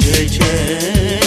dönecek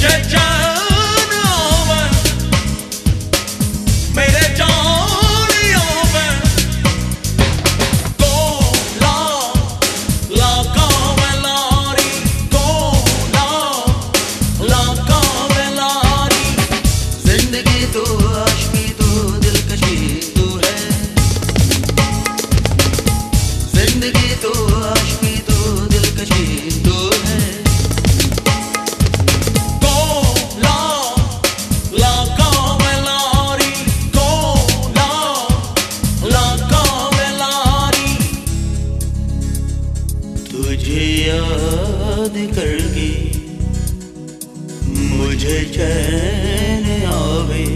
Jack John. तुझे याद करगी मुझे चैन आवे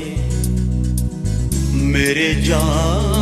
मेरे जान